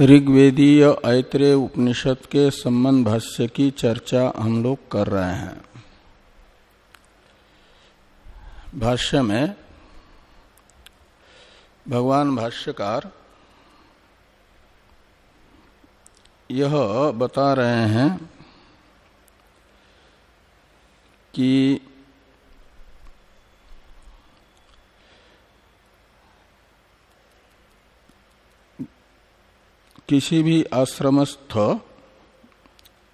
ऋग्वेदीय ऐत्रेय उपनिषद के संबंध भाष्य की चर्चा हम लोग कर रहे हैं। भाष्य में भगवान भाष्यकार यह बता रहे हैं कि किसी भी आश्रमस्थ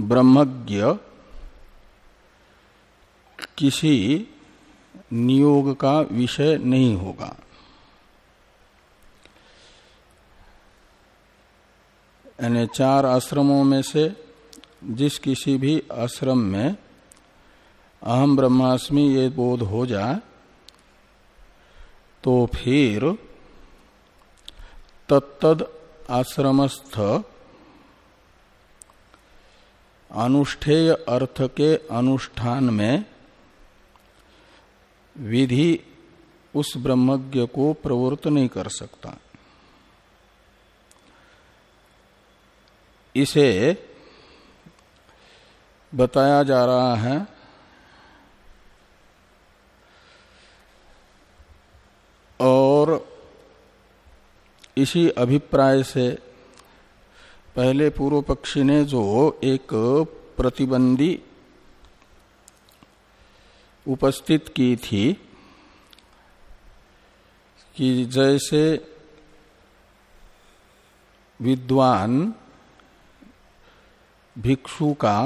ब्रह्मज्ञ किसी नियोग का विषय नहीं होगा। यानी चार आश्रमों में से जिस किसी भी आश्रम में अहम ब्रह्मास्मि ये बोध हो जाए तो फिर तत्तद आश्रमस्थ। अनुष्ठेय अर्थ के अनुष्ठान में विधि उस ब्रह्मज्ञ को प्रवृत्त नहीं कर सकता। इसे बताया जा रहा है और इसी अभिप्राय से पहले पूर्व पक्षी ने जो एक प्रतिबंधी उपस्थित की थी कि जैसे विद्वान भिक्षु का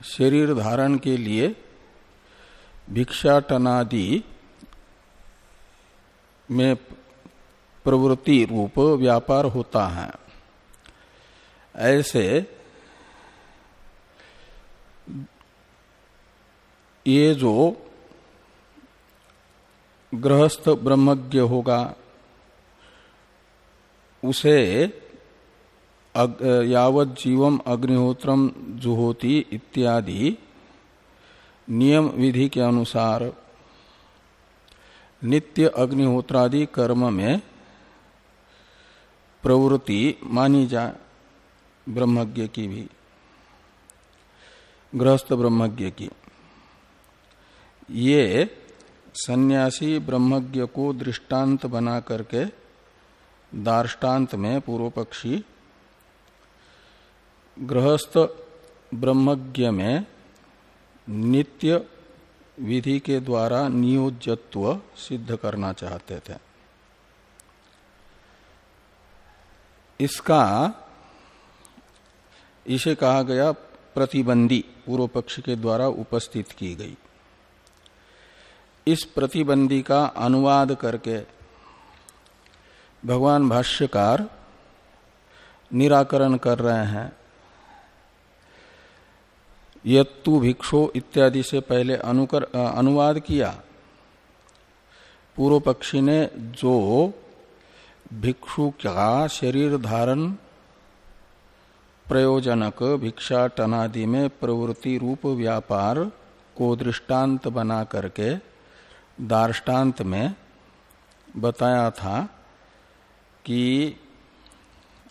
शरीर धारण के लिए भिक्षाटनादि में प्रवृत्ति रूप व्यापार होता है। ऐसे ये जो गृहस्थ ब्रह्मज्ञ होगा, उसे यावत जीवम अग्निहोत्रम जुहोती इत्यादि नियम विधि के अनुसार नित्य अग्निहोत्रादि कर्म में प्रवृत्ति मानी जाए ब्रह्मज्ञ की भी, गृहस्थ ब्रह्मज्ञ की। ये सन्यासी ब्रह्मज्ञ को दृष्टांत बना करके दार्टान्त में पूर्व पक्षी गृहस्थ ब्रह्मज्ञ में नित्य विधि के द्वारा नियोजत्व सिद्ध करना चाहते थे। इसका, इसे कहा गया प्रतिबंधी पूर्व पक्ष के द्वारा उपस्थित की गई। इस प्रतिबंधी का अनुवाद करके भगवान भाष्यकार निराकरण कर रहे हैं। यत्तु भिक्षो इत्यादि से पहले अनुकर, अनुवाद किया। पूर्व पक्षी ने जो भिक्षु का शरीर धारण? प्रयोजनक भिक्षाटनादि में प्रवृत्ति रूप व्यापार को दृष्टांत बना करके दार्टान्त में बताया था कि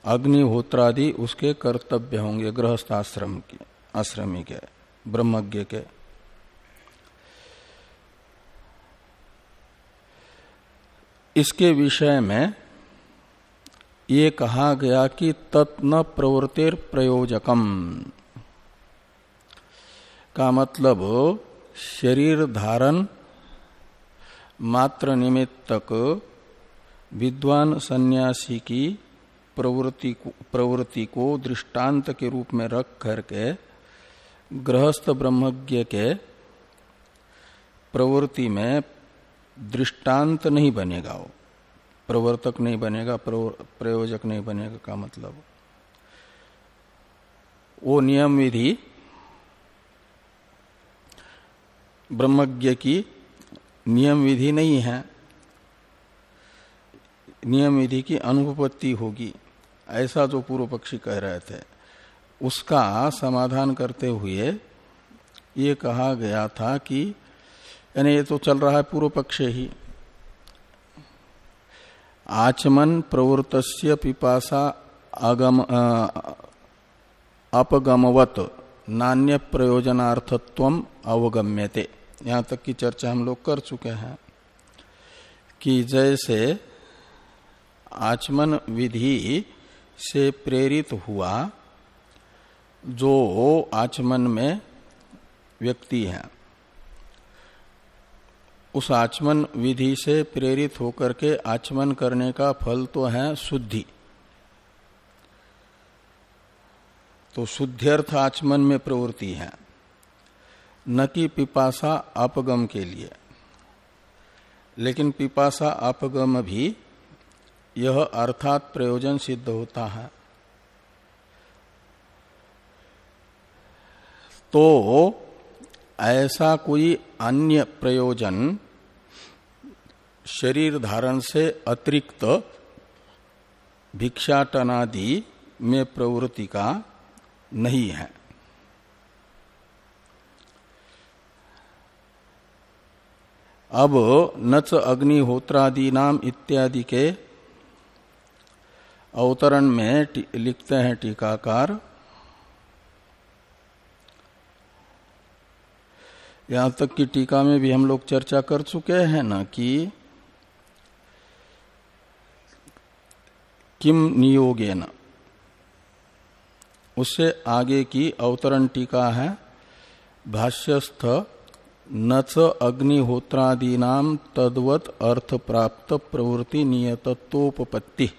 अग्निहोत्रादि उसके कर्तव्य होंगे गृहस्थाश्रम के, आश्रमी के, ब्रह्मज्ञ के। इसके विषय में ये कहा गया कि तत्न प्रवृत्तिर प्रयोजकम। का मतलब शरीर धारण मात्र निमित्तक विद्वान सन्यासी की प्रवृत्ति को, प्रवृत्ति को दृष्टांत के रूप में रख करके गृहस्थ ब्रह्मज्ञ के प्रवृत्ति में दृष्टांत नहीं बनेगा वो। प्रवर्तक नहीं बनेगा प्रयोजक नहीं बनेगा का मतलब। वो नियम विधि ब्रह्मज्ञ की नियम विधि नहीं है। नियम विधि की अनुपत्ति होगी, ऐसा जो पूर्व पक्षी कह रहे थे। उसका समाधान करते हुए ये कहा गया था कि, यानी ये तो चल रहा है पूर्व पक्ष ही। आचमन प्रवृत पिपासा अगम अपगमवत नान्य प्रयोजनार्थत्व अवगम्यते। यहाँ तक की चर्चा हम लोग कर चुके हैं कि जैसे आचमन विधि से प्रेरित हुआ जो आचमन में व्यक्ति है उस आचमन विधि से प्रेरित होकर के आचमन करने का फल तो है शुद्धि। तो शुद्ध्यर्थ आचमन में प्रवृत्ति है। न कि पिपासा अपगम के लिए। लेकिन पिपासा अपगम भी यह अर्थात प्रयोजन सिद्ध होता है। तो ऐसा कोई अन्य प्रयोजन शरीर धारण से अतिरिक्त भिक्षाटनादि में प्रवृत्ति का नहीं है। अब नच अग्निहोत्रादि नाम इत्यादि के अवतरण में लिखते हैं टीकाकार। यहाँ तक की टीका में भी हम लोग चर्चा कर चुके हैं ना कि किम नियोगे न उससे आगे की अवतरण टीका है, भाष्यस्थ, नच अग्निहोत्रादीना तद्वत अर्थ प्राप्त प्रवृत्ति नियतत्वोपत्ति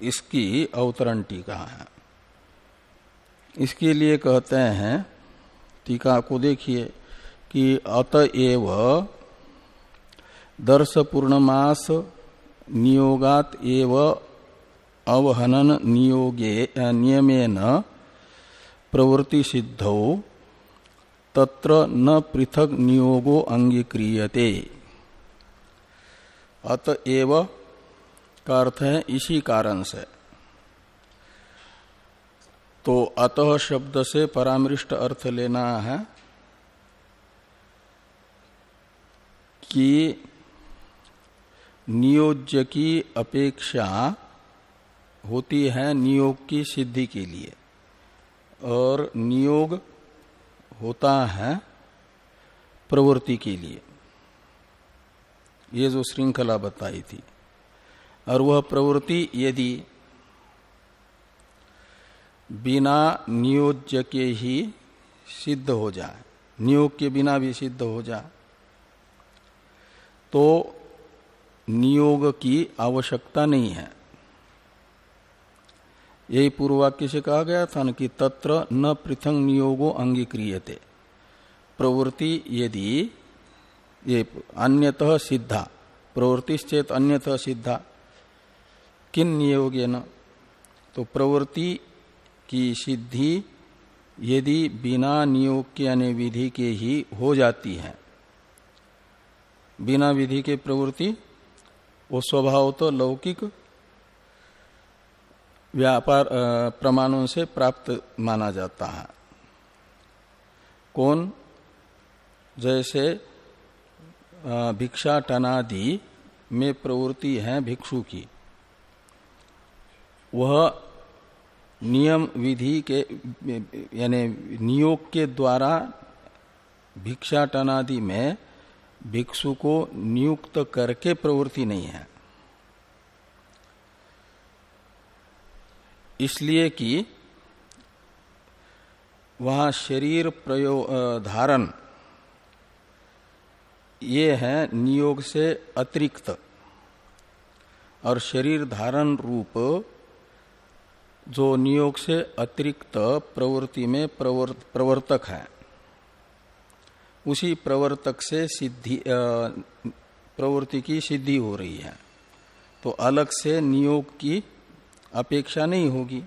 इसकी अवतरण टीका है। इसके लिए कहते हैं, टीका को देखिए, कि अतएव दर्श पूर्णमास नियोगात एव अवहनन नियोगे नियमेन प्रवृत्ति सिद्धौ तत्र न पृथक नियोगो अंगीक्रियते अतएव का अर्थ है इसी कारण से। तो अतः शब्द से परामृष्ट अर्थ लेना है कि नियोज्य की अपेक्षा होती है नियोग की सिद्धि के लिए। और नियोग होता है प्रवृत्ति के लिए। ये जो श्रृंखला बताई थी। और वह प्रवृत्ति यदि बिना नियोज्य के ही सिद्ध हो जाए, नियोग के बिना भी सिद्ध हो जाए तो नियोग की आवश्यकता नहीं है। यही पूर्ववाक्य से कहा गया था न कि तत्र न पृथक नियोगो अंगीक्रियते। प्रवृत्ति यदि ये अन्यतः सिद्धा प्रवृत्ति चेत अन्यतः सिद्धा, किन नियोगे न? तो प्रवृत्ति की सिद्धि यदि बिना नियोग के यानी विधि के ही हो जाती है। बिना विधि के प्रवृत्ति वो स्वभाव तो लौकिक व्यापार प्रमाणों से प्राप्त माना जाता है। कौन? जैसे भिक्षा टनादि में प्रवृत्ति है भिक्षु की। वह नियम विधि के, यानी नियोग के द्वारा भिक्षा टनादि में भिक्षु को नियुक्त करके प्रवृत्ति नहीं है। इसलिए कि वहाँ शरीर प्रयोग धारण ये है नियोग से अतिरिक्त। और शरीर धारण रूप जो नियोग से अतिरिक्त प्रवृत्ति में प्रवर्त, प्रवर्तक है। उसी प्रवर्तक से सिद्धि प्रवृत्ति की सिद्धि हो रही है। तो अलग से नियोग की अपेक्षा नहीं होगी।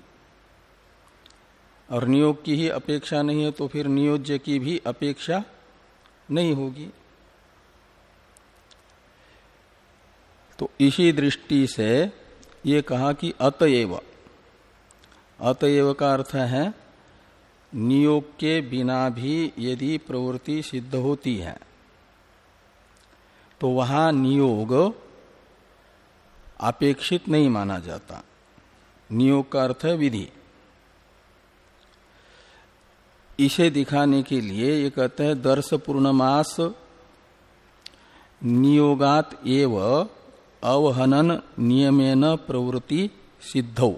और नियोग की ही अपेक्षा नहीं है तो फिर नियोज्य की भी अपेक्षा नहीं होगी। तो इसी दृष्टि से ये कहा कि अतएव अतएव का अर्थ है नियोग के बिना भी यदि प्रवृत्ति सिद्ध होती है तो वहाँ नियोग अपेक्षित नहीं माना जाता। नियोग का अर्थ है विधि। इसे दिखाने के लिए ये कहते हैं, दर्श पूर्णमास नियोगात एव अवहनन नियमेन प्रवृत्ति सिद्धौ।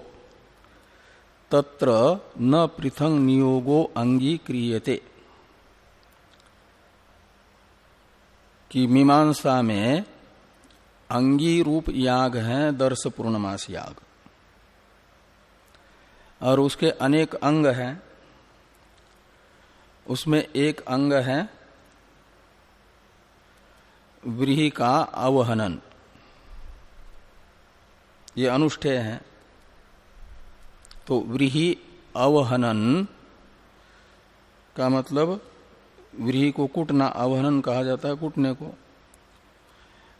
तत्र न पृथंग नियोगो अंगीक्रियते। कि मीमांसा में अंगी रूप याग है, दर्श पूर्णमास याग। और उसके अनेक अंग हैं। उसमें एक अंग है व्रीही का अवहनन। ये अनुष्ठेय है। तो व्रीहि अवहनन का मतलब व्रीहि को कुटना, अवहनन कहा जाता है कुटने को।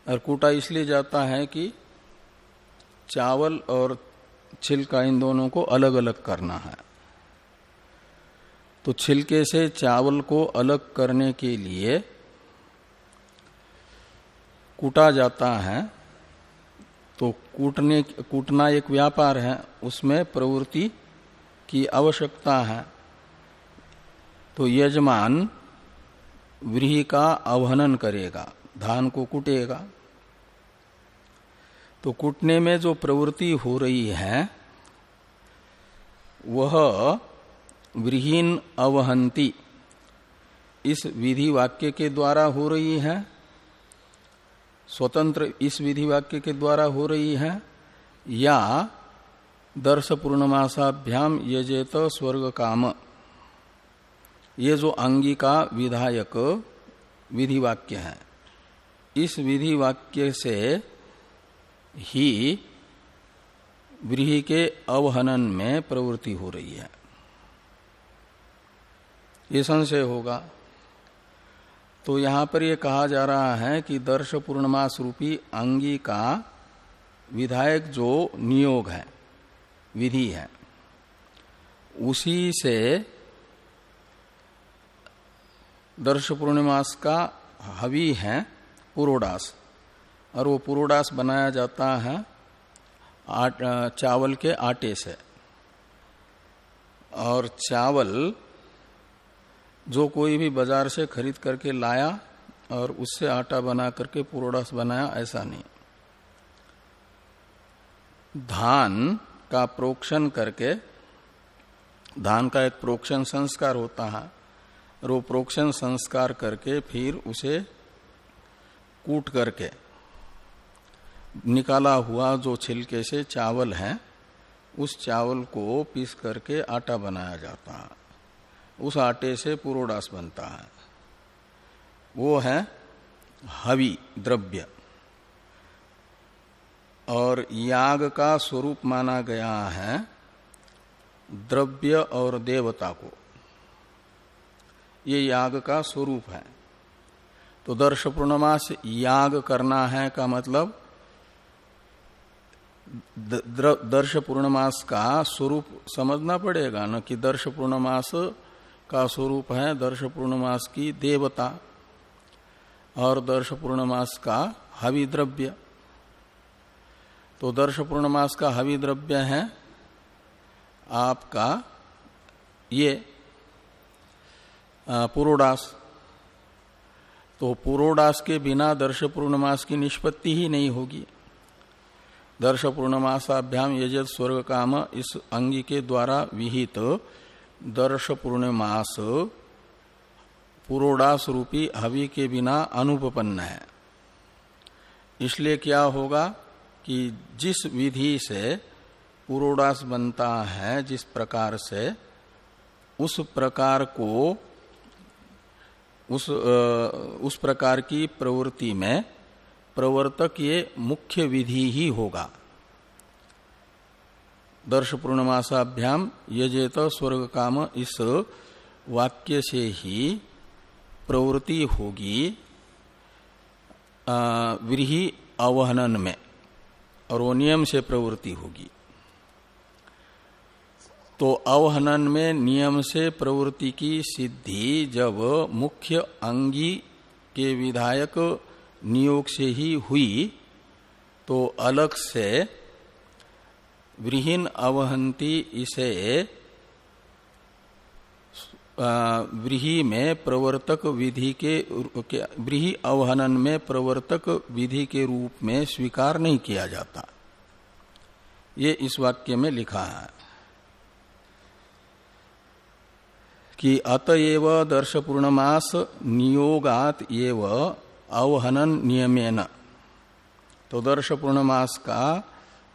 और कूटा इसलिए जाता है कि चावल और छिलका इन दोनों को अलग अलग करना है। तो छिलके से चावल को अलग करने के लिए कूटा जाता है तो कूटने, कूटना एक व्यापार है, उसमें प्रवृत्ति की आवश्यकता है। तो यजमान व्रीहि का अवहनन करेगा, धान को कूटेगा। तो कूटने में जो प्रवृत्ति हो रही है, वह व्रीहीन अवहंती इस विधि वाक्य के द्वारा हो रही है। स्वतंत्र इस विधि वाक्य के द्वारा हो रही है, या दर्श पूर्णमासाभ्याम यजेत स्वर्ग काम ये जो अंगिका विधायक विधि वाक्य है, इस विधि वाक्य से ही व्रीहि के अवहनन में प्रवृत्ति हो रही है। ये संशय होगा। तो यहाँ पर यह कहा जा रहा है कि दर्श पूर्णमास रूपी अंगी का विधायक जो नियोग है विधि है उसी से दर्श पूर्णिमास का हवि है पुरोडास और वो पुरोडास बनाया जाता है आट, चावल के आटे से। और चावल जो कोई भी बाज़ार से खरीद करके लाया और उससे आटा बना करके पुरोडास बनाया, ऐसा नहीं। धान का प्रोक्षण करके, धान का एक प्रोक्षण संस्कार होता है, और वो प्रोक्षण संस्कार करके फिर उसे कूट करके निकाला हुआ जो छिलके से चावल है, उस चावल को पीस करके आटा बनाया जाता है। उस आटे से पुरोडास बनता है। वो है हवि द्रव्य। और याग का स्वरूप माना गया है द्रव्य और देवता को। ये याग का स्वरूप है। तो दर्श पूर्णमास याग करना है का मतलब दर्श पूर्णमास का स्वरूप समझना पड़ेगा न कि दर्श पूर्णमास का स्वरूप है दर्श पूर्णमास की देवता और दर्श पूर्णमास का हवि द्रव्य तो दर्श पूर्णमास का हवि द्रव्य है आपका ये पुरोडास। तो पुरोडास के बिना दर्श पूर्णमास की निष्पत्ति ही नहीं होगी। दर्श पूर्णमासाभ्याम यजत स्वर्ग काम इस अंगी के द्वारा विहित दर्श पूर्णमास पुरोडास रूपी हवि के बिना अनुपन्न है। इसलिए क्या होगा कि जिस विधि से पुरोडास बनता है, जिस प्रकार से, उस प्रकार को, उस उस प्रकार की प्रवृत्ति में प्रवर्तक ये मुख्य विधि ही होगा। दर्श पूर्णमासाभ्याम यजेत स्वर्ग काम इस वाक्य से ही प्रवृत्ति होगी व्रीही अवहनन में, और वो नियम से प्रवृत्ति होगी। तो अवहनन में नियम से प्रवृत्ति की सिद्धि जब मुख्य अंगी के विधायक नियोग से ही हुई तो अलग से व्रीहीन अवहंती इसे व्रीही में प्रवर्तक विधि के व्रीही अवहनन में प्रवर्तक विधि के रूप में स्वीकार नहीं किया जाता। ये इस वाक्य में लिखा है कि अतएव दर्श पूर्णमास नियोगात एव अवहनन नियमेन। तो दर्श पूर्णमास का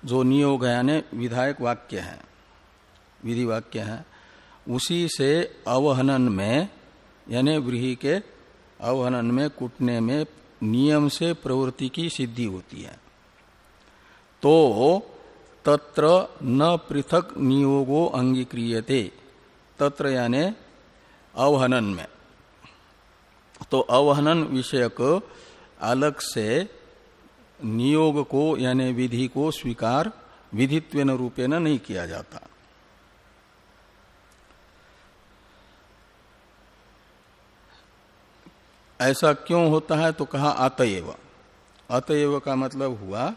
जो नियोग यानी विधायक वाक्य है, विधि वाक्य है, उसी से अवहनन में, यानी व्रीही के अवहनन में, कुटने में नियम से प्रवृत्ति की सिद्धि होती है। तो तत्र न पृथक नियोगो अंगीक्रियते, तत्र यानी अवहनन में। तो अवहनन विषयक अलग से नियोग को यानी विधि को स्वीकार विधित्व रूपेण नहीं किया जाता। ऐसा क्यों होता है तो कहा अतएव। अतएव का मतलब हुआ,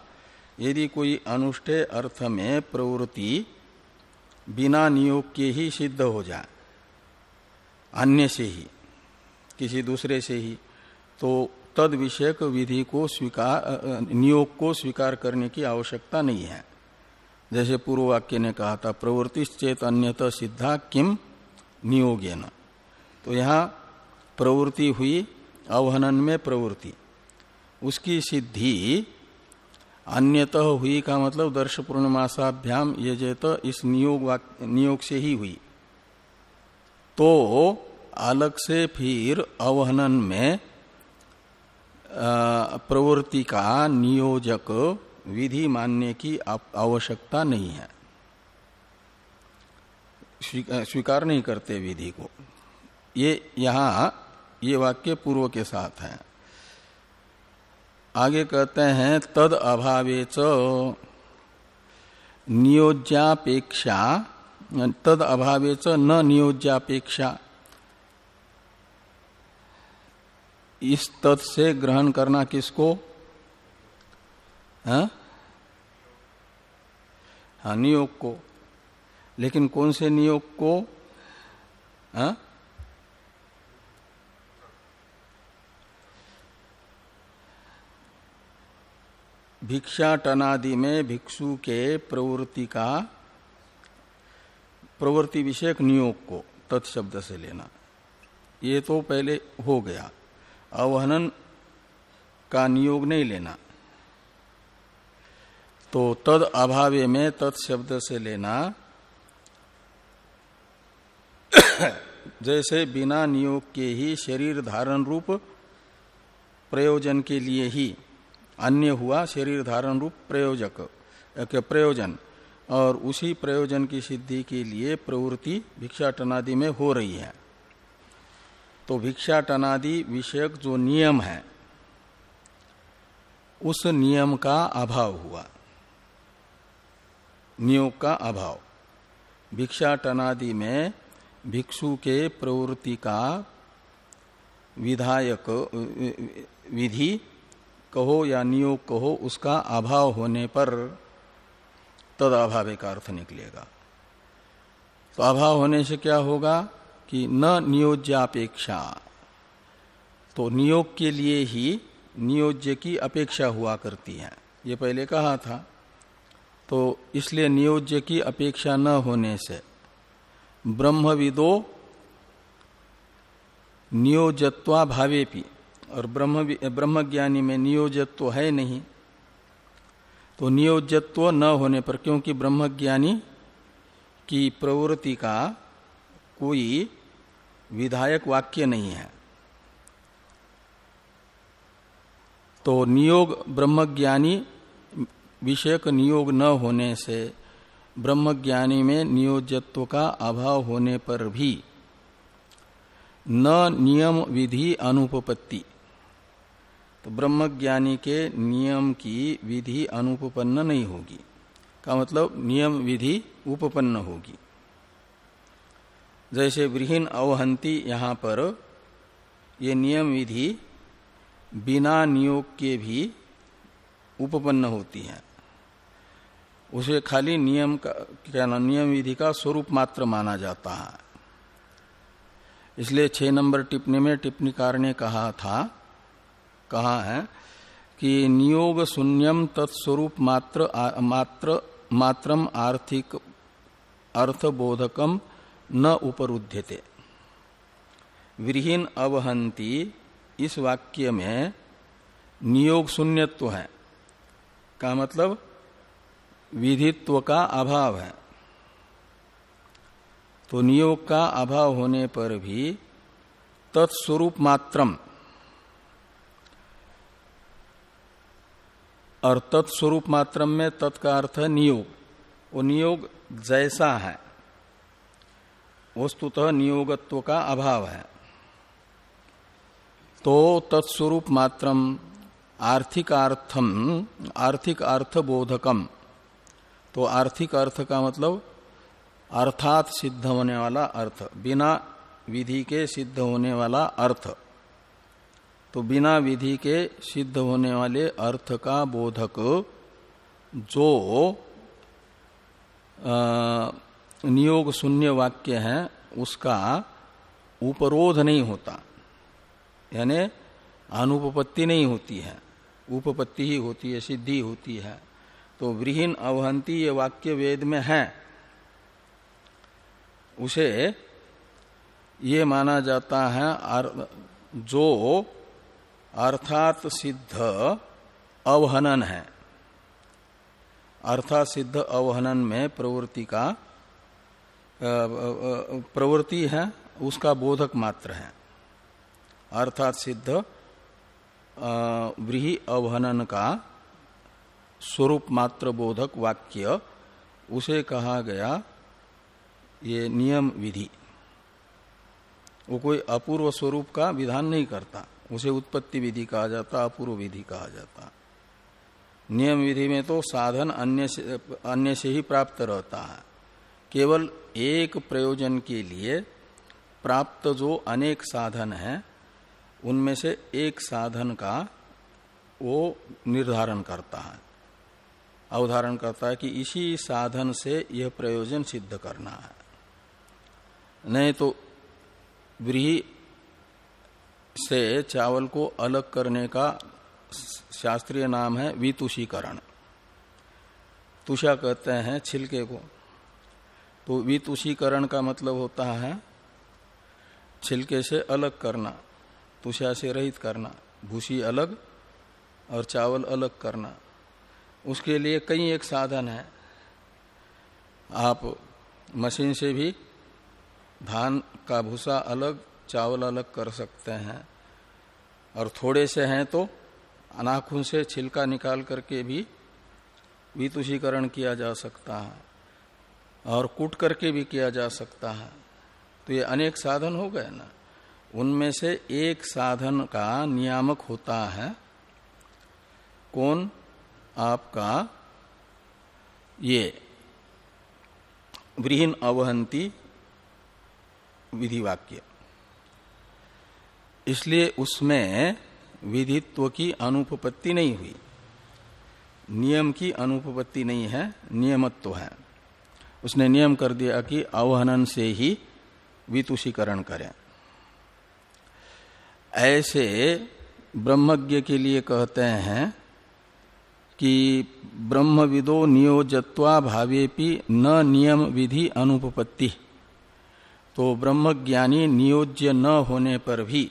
यदि कोई अनुष्ठे अर्थ में प्रवृत्ति बिना नियोग के ही सिद्ध हो जाए, अन्य से ही, किसी दूसरे से ही तो तद विषयक विधि को स्वीकार नियोग को स्वीकार करने की आवश्यकता नहीं है। जैसे पूर्व वाक्य ने कहा था प्रवृत्ति चेत अन्यत सिद्धा किम नियोगेन। तो यहाँ प्रवृत्ति हुई, अवहनन में प्रवृत्ति। उसकी सिद्धि अन्यतः हुई का मतलब दर्श पूर्णमासाभ्याम ये जेत इस नियोग नियोग से ही हुई। तो अलग से फिर अवहनन में प्रवृत्ति का नियोजक विधि मानने की आवश्यकता नहीं है। स्वीकार नहीं करते विधि को। ये यहाँ, ये वाक्य पूर्व के साथ है। आगे कहते हैं, तद अभावे च नियोज्यापेक्षा, तद अभावे च न नियोज्यापेक्षा। इस तत् से ग्रहण करना किसको? हाँ, हाँ नियोग को। लेकिन कौन से नियोग को? हाँ? भिक्षाटनादि में भिक्षु के प्रवृत्ति का प्रवृत्ति विषयक नियोग को तत्शब्द से लेना। ये तो पहले हो गया। अवहनन का नियोग नहीं लेना। तो तद अभावे में तत्शब्द से लेना। जैसे बिना नियोग के ही शरीर धारण रूप प्रयोजन के लिए ही अन्य हुआ शरीर धारण रूप प्रयोजक के प्रयोजन, और उसी प्रयोजन की सिद्धि के लिए प्रवृत्ति भिक्षाटनादि में हो रही है। तो भिक्षाटनादि विषयक जो नियम है, उस नियम का अभाव हुआ। नियोग का अभाव। भिक्षाटनादि में भिक्षु के प्रवृत्ति का विधायक, विधि कहो या नियोग कहो, उसका अभाव होने पर तद अभाव का अर्थ निकलेगा। तो अभाव होने से क्या होगा? कि न नियोज्यापेक्षा। तो नियोग के लिए ही नियोज्य की अपेक्षा हुआ करती है। ये पहले कहा था। तो इसलिए नियोज्य की अपेक्षा न होने से ब्रह्मविदो नियोजत्वा भावेपी और ब्रह्म ब्रह्मज्ञानी में नियोजत्व है नहीं। तो नियोजत्व न होने पर क्योंकि ब्रह्मज्ञानी की प्रवृत्ति का कोई विधायक वाक्य नहीं है। तो नियोग ब्रह्मज्ञानी विषयक नियोग न होने से ब्रह्मज्ञानी में नियोजत्व का अभाव होने पर भी न नियम विधि अनुपपत्ति। तो ब्रह्मज्ञानी के नियम की विधि अनुपन्न नहीं होगी। का मतलब नियम विधि उपपन्न होगी। जैसे वृहीन अवहंती यहाँ पर ये नियम विधि बिना नियोग के भी उपपन्न होती है। उसे खाली नियम का क्या ना नियम विधि का स्वरूप मात्र माना जाता है। इसलिए छह नंबर टिप्पणी में टिप्पणीकार ने कहा था कहा है कि नियोग शून्यम तत्स्वरूप मात्र आ, मात्र मात्रम आर्थिक अर्थबोधकम न उपरुध्यते। विहीन अवहंती इस वाक्य में नियोग शून्यत्व है। का मतलब विधित्व का अभाव है। तो नियोग का अभाव होने पर भी तत्स्वरूप मात्रम और तत्स्वरूप मात्रम में तत्का अर्थ नियोग। वो नियोग जैसा है। वस्तुतः नियोगत्व का अभाव है। तो तत्स्वरूप मात्रम आर्थिक अर्थम आर्थिक अर्थ बोधकम तो आर्थिक अर्थ का मतलब अर्थात सिद्ध होने वाला अर्थ, बिना विधि के सिद्ध होने वाला अर्थ। तो बिना विधि के सिद्ध होने वाले अर्थ का बोधक जो नियोग शून्य वाक्य है, उसका उपरोध नहीं होता। यानी अनुपपत्ति नहीं होती है। उपपत्ति ही होती है, सिद्धि होती है। तो वृहीन अवहंती ये वाक्य वेद में है। उसे ये माना जाता है जो अर्थात सिद्ध अवहनन है। अर्थात सिद्ध अवहनन में प्रवृत्ति का प्रवृत्ति है, उसका बोधक मात्र है। अर्थात सिद्ध व्रीही अवहनन का स्वरूप मात्र बोधक वाक्य, उसे कहा गया ये नियम विधि। वो कोई अपूर्व स्वरूप का विधान नहीं करता। उसे उत्पत्ति विधि कहा जाता, अपूर्व विधि कहा जाता। नियम विधि में तो साधन अन्य से अन्य से ही प्राप्त रहता है। केवल एक प्रयोजन के लिए प्राप्त जो अनेक साधन है, उनमें से एक साधन का वो निर्धारण करता है। अवधारण करता है कि इसी साधन से यह प्रयोजन सिद्ध करना है। नहीं तो व्रीही से चावल को अलग करने का शास्त्रीय नाम है वितुषीकरण। तुषा कहते हैं छिलके को। तो वितुषीकरण का मतलब होता है छिलके से अलग करना तुषा से रहित करना, भूसी अलग और चावल अलग करना। उसके लिए कई एक साधन है। आप मशीन से भी धान का भूसा अलग, चावल अलग कर सकते हैं। और थोड़े से हैं तो अनाखून से छिलका निकाल करके भी वितुषीकरण किया जा सकता है। और कूट करके भी किया जा सकता है। तो ये अनेक साधन हो गए ना। उनमें से एक साधन का नियामक होता है। कौन? आपका ये वृहन अवहंती विधि वाक्य इसलिए उसमें विधित्व की अनुपपत्ति नहीं हुई। नियम की अनुपपत्ति नहीं है, नियमत्व है। उसने नियम कर दिया कि अवहनन से ही वितुषीकरण करें। ऐसे ब्रह्मज्ञ के लिए कहते हैं कि ब्रह्मविदो नियोजत्वा भावेपि न नियम विधि अनुपपत्ति। तो ब्रह्मज्ञानी नियोज्य न होने पर भी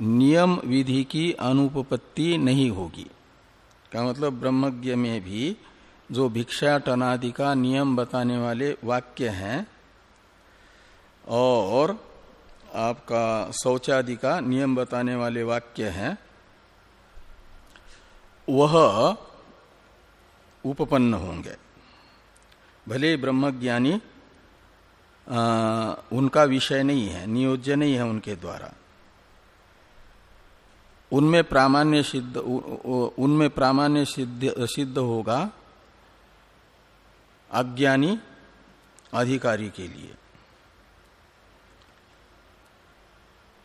नियम विधि की अनुपपत्ति नहीं होगी। का मतलब ब्रह्मज्ञ में भी जो भिक्षा टनादि का नियम बताने वाले वाक्य हैं और आपका शौचादि का नियम बताने वाले वाक्य हैं, वह उपपन्न होंगे। भले ब्रह्मज्ञानी उनका विषय नहीं है, नियोज्य नहीं है उनके द्वारा। उनमें प्रामाण्य सिद्ध उनमें प्रामाण्य सिद्ध सिद्ध होगा अज्ञानी अधिकारी के लिए।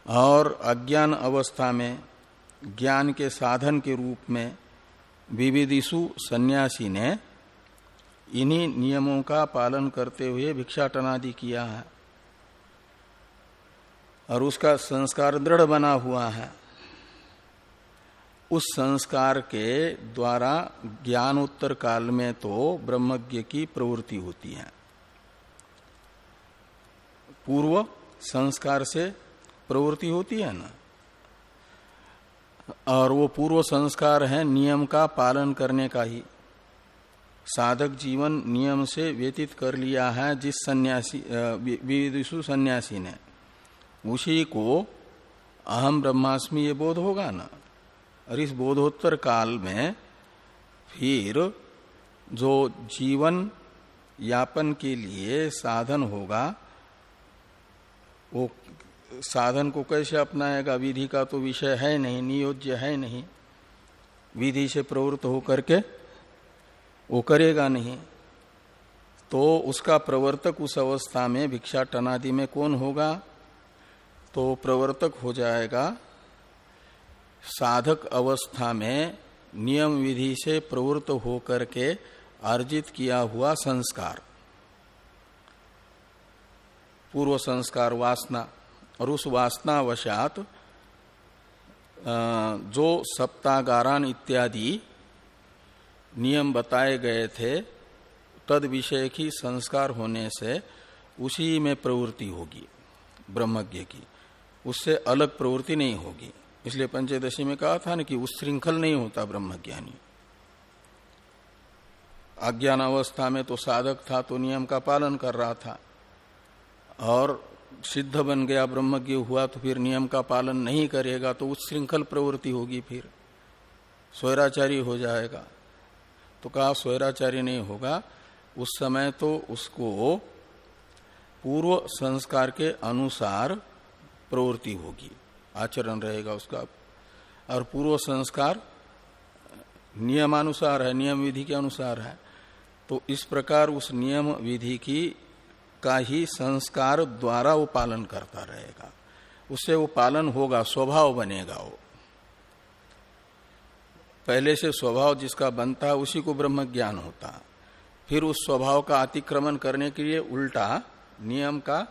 और अज्ञान अवस्था में, ज्ञान के साधन के रूप में विविधिशु सन्यासी ने इन्हीं नियमों का पालन करते हुए भिक्षाटनादि किया है। और उसका संस्कार दृढ़ बना हुआ है। उस संस्कार के द्वारा ज्ञान उत्तर काल में तो ब्रह्मज्ञ की प्रवृत्ति होती है। पूर्व संस्कार से प्रवृत्ति होती है ना? और वो पूर्व संस्कार है नियम का पालन करने का ही। साधक जीवन नियम से व्यतीत कर लिया है जिस सन्यासी विदुषु सन्यासी ने। उसी को अहम ब्रह्मास्मि ये बोध होगा ना? और इस बोधोत्तर काल में फिर जो जीवन यापन के लिए साधन होगा, वो साधन को कैसे अपनाएगा? विधि का तो विषय है नहीं, नियोज्य है नहीं। विधि से प्रवृत्त होकर के वो करेगा नहीं। तो उसका प्रवर्तक उस अवस्था में भिक्षा टनादि में कौन होगा? तो प्रवर्तक हो जाएगा साधक अवस्था में नियम विधि से प्रवृत्त होकर के अर्जित किया हुआ संस्कार। पूर्व संस्कार वासना और उस वासनावशात जो सप्तागारान इत्यादि नियम बताए गए थे, तद विषय की संस्कार होने से उसी में प्रवृत्ति होगी, ब्रह्मज्ञ की। उससे अलग प्रवृत्ति नहीं होगी। इसलिए पंचदशी में कहा था ना कि उस श्रृंखल नहीं होता ब्रह्मज्ञानी। अज्ञान अवस्था में तो साधक था तो नियम का पालन कर रहा था। और सिद्ध बन गया, ब्रह्मज्ञ हुआ तो फिर नियम का पालन नहीं करेगा तो उस श्रृंखल प्रवृत्ति होगी फिर। स्वैराचारी हो जाएगा। तो कहा स्वैराचारी नहीं होगा। उस समय तो उसको पूर्व संस्कार के अनुसार प्रवृत्ति होगी। आचरण रहेगा उसका। और पूर्व संस्कार नियमानुसार है, नियम विधि के अनुसार है। तो इस प्रकार उस नियम विधि की, का ही संस्कार द्वारा वो पालन करता रहेगा। उससे वो पालन होगा, स्वभाव बनेगा वो। पहले से स्वभाव जिसका बनता है उसी को ब्रह्म ज्ञान होता। फिर उस स्वभाव का अतिक्रमण करने के लिए उल्टा नियम का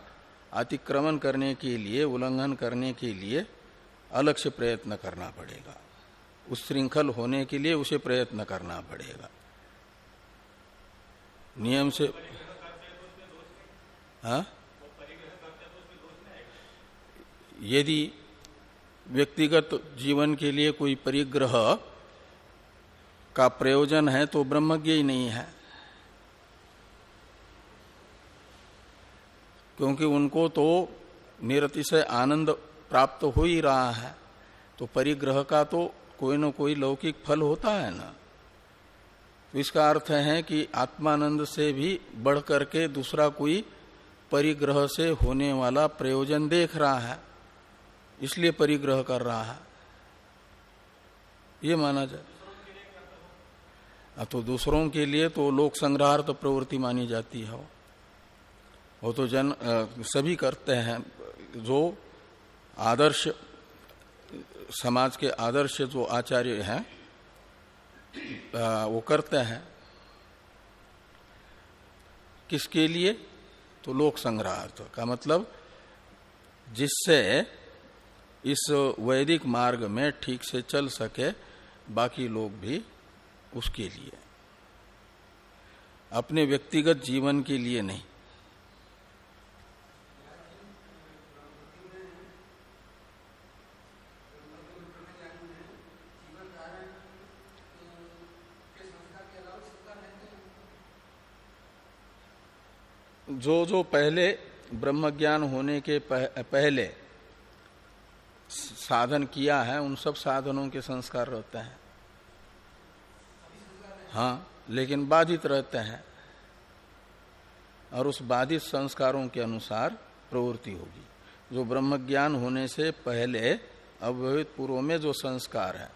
अतिक्रमण करने के लिए, उल्लंघन करने के लिए अलग से प्रयत्न करना पड़ेगा। उस श्रृंखल होने के लिए उसे प्रयत्न करना पड़ेगा। नियम से हा? यदि व्यक्तिगत जीवन के लिए कोई परिग्रह का प्रयोजन है तो ब्रह्मज्ञ ही नहीं है। क्योंकि उनको तो निरतिशय आनंद प्राप्त हो ही रहा है तो परिग्रह का तो कोई न कोई लौकिक फल होता है ना। तो इसका अर्थ है कि आत्मानंद से भी बढ़ करके दूसरा कोई परिग्रह से होने वाला प्रयोजन देख रहा है, इसलिए परिग्रह कर रहा है। ये माना जाए। तो दूसरों के लिए तो लोक संग्रहार्थ प्रवृत्ति मानी जाती है। वो तो जन सभी करते हैं, जो आदर्श, समाज के आदर्श जो आचार्य हैं वो करते हैं। किसके लिए? तो लोक संग्रहार्थ का मतलब जिससे इस वैदिक मार्ग में ठीक से चल सके, बाकी लोग भी उसके लिए। अपने व्यक्तिगत जीवन के लिए नहीं। जो जो पहले ब्रह्म ज्ञान होने के पहले साधन किया है, उन सब साधनों के संस्कार रहते हैं। हाँ लेकिन बाधित रहते हैं और उस बाधित संस्कारों के अनुसार प्रवृत्ति होगी। जो ब्रह्म ज्ञान होने से पहले अव्यवहित पूर्व में जो संस्कार है,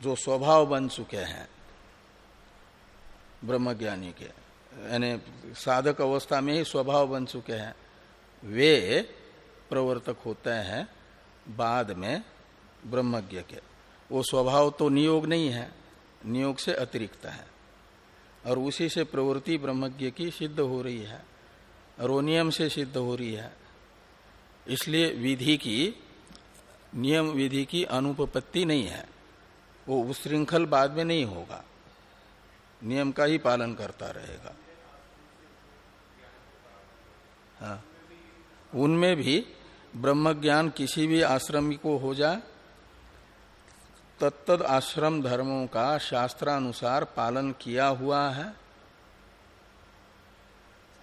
जो स्वभाव बन चुके हैं ब्रह्मज्ञानी के यानी साधक अवस्था में ही स्वभाव बन चुके हैं। वे प्रवर्तक होते हैं बाद में ब्रह्मज्ञ के। वो स्वभाव तो नियोग नहीं है, नियोग से अतिरिक्त है। और उसी से प्रवृत्ति ब्रह्मज्ञ की सिद्ध हो रही है और वो नियम से सिद्ध हो रही है। इसलिए विधि की, नियम विधि की अनुपपत्ति नहीं है। वो उश्रृंखल बाद में नहीं होगा। नियम का ही पालन करता रहेगा। उनमें भी ब्रह्म ज्ञान किसी भी आश्रम को हो जाए तत्द आश्रम धर्मों का शास्त्रानुसार पालन किया हुआ है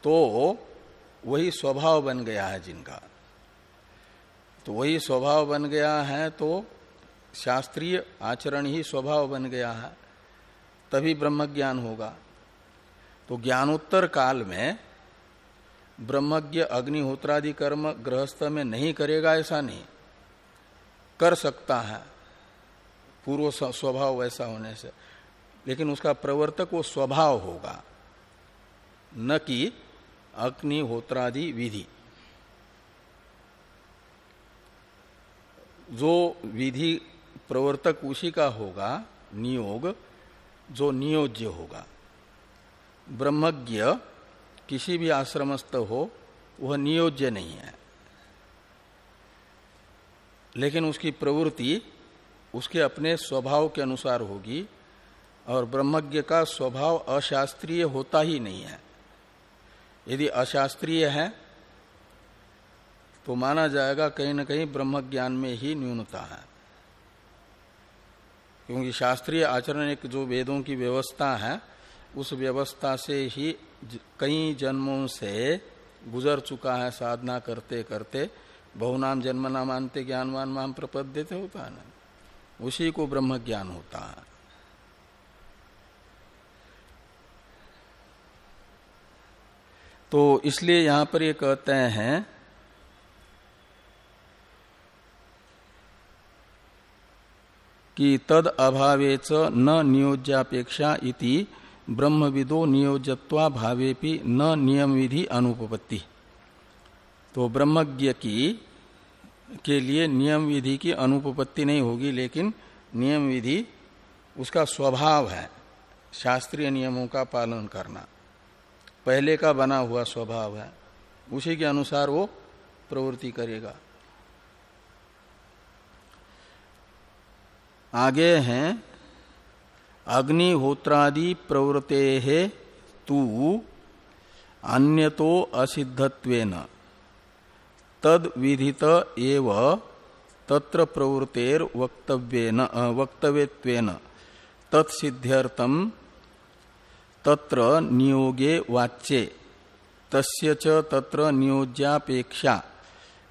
तो वही स्वभाव बन गया है जिनका। तो वही स्वभाव बन गया है तो शास्त्रीय आचरण ही स्वभाव बन गया है, तभी ब्रह्म ज्ञान होगा। तो ज्ञानोत्तर काल में ब्रह्मज्ञ अग्निहोत्रादि कर्म गृहस्थ में नहीं करेगा, ऐसा नहीं। कर सकता है। पूर्व स्वभाव वैसा होने से। लेकिन उसका प्रवर्तक वो स्वभाव होगा। न कि अग्निहोत्रादि विधि। जो विधि प्रवर्तक उसी का होगा, नियोग, जो नियोज्य होगा। ब्रह्मज्ञ किसी भी आश्रमस्थ हो, वह नियोज्य नहीं है। लेकिन उसकी प्रवृत्ति उसके अपने स्वभाव के अनुसार होगी और ब्रह्मज्ञ का स्वभाव अशास्त्रीय होता ही नहीं है। यदि अशास्त्रीय है तो माना जाएगा कहीं ना कहीं ब्रह्म ज्ञान में ही न्यूनता है। क्योंकि शास्त्रीय आचरण एक जो वेदों की व्यवस्था है उस व्यवस्था से ही कई जन्मों से गुजर चुका है साधना करते करते। बहुनाम जन्म नाम मानते ज्ञानवान माम प्रपद देते होता है उसी को ब्रह्म ज्ञान होता है। तो इसलिए यहाँ पर ये कहते हैं, कि तद अभावेच न नियोज्यापेक्षा इति ब्रह्मविदो नियोजत्वा भावेपि न नियम विधि अनुपपत्ति। तो ब्रह्मज्ञ की, के लिए नियम विधि की अनुपपत्ति नहीं होगी, लेकिन नियम विधि उसका स्वभाव है, शास्त्रीय नियमों का पालन करना। पहले का बना हुआ स्वभाव है, उसी के अनुसार वो प्रवृत्ति करेगा। आगे हैं अग्निहोत्रादि प्रवृत्ते तू अन्यतो असिद्धत्वेन। तद विधित एव तत्र प्रवृत्तेर वक्तव्येन वक्तव्यत्वेन। तत्सिद्ध्यर्थम तत्र नियोगे वाच्ये, तस्य च तत्र नियोज्यापेक्षा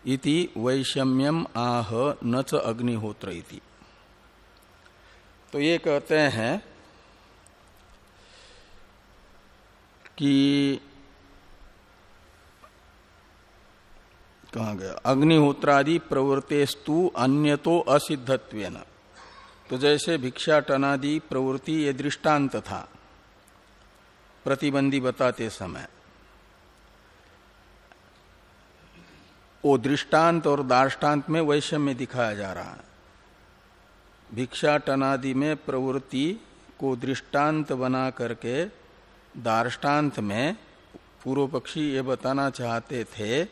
इति वैषम्यम आह न च अग्निहोत्र इति। तो ये कहते हैं कि कहा गया? अग्निहोत्रादि प्रवृत्तेस्तु अन्य तो असिद्धत्व तो जैसे भिक्षाटनादि प्रवृत्ति ये दृष्टांत था, प्रतिबंधी बताते समय। वो दृष्टांत और दार्टान्त में वैषम्य दिखाया जा रहा है। भिक्षाटनादि में प्रवृत्ति को दृष्टांत बना करके दार्टान्त में पूर्व पक्षी ये बताना चाहते थे